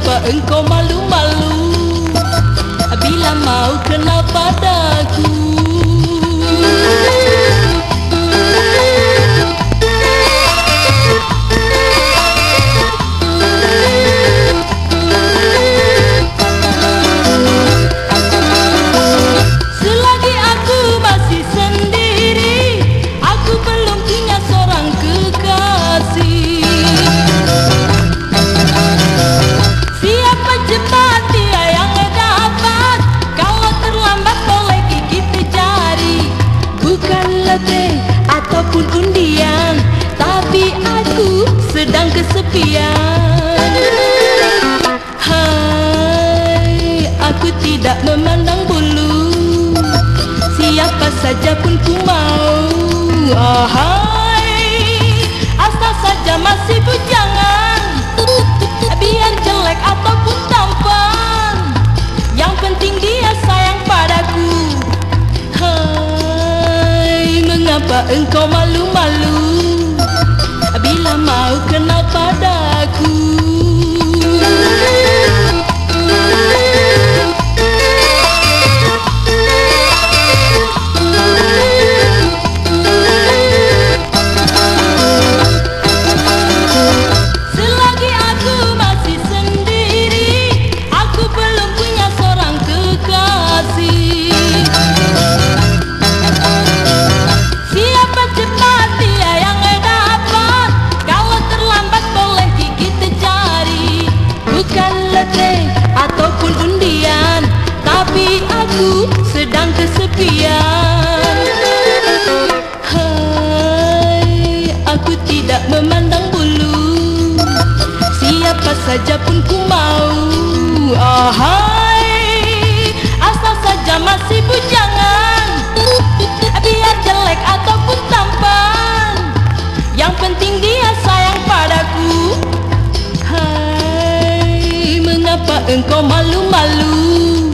Kenapa engkau malu-malu? Bila mau kenapa kesepian. Hai, aku tidak memandang bulu. Siapa saja pun ku mau. Oh, Hai, asal saja masih bujangan. Biar jelek ataupun tampan. Yang penting dia sayang padaku. Hai, mengapa engkau malu-malu mau kenal padaku memandang bulu. Siapa saja pun ku mau. Oh, Hai, asal saja masih bujangan. Biar jelek ataupun tampan. Yang penting dia sayang padaku. Hai, mengapa engkau malu-malu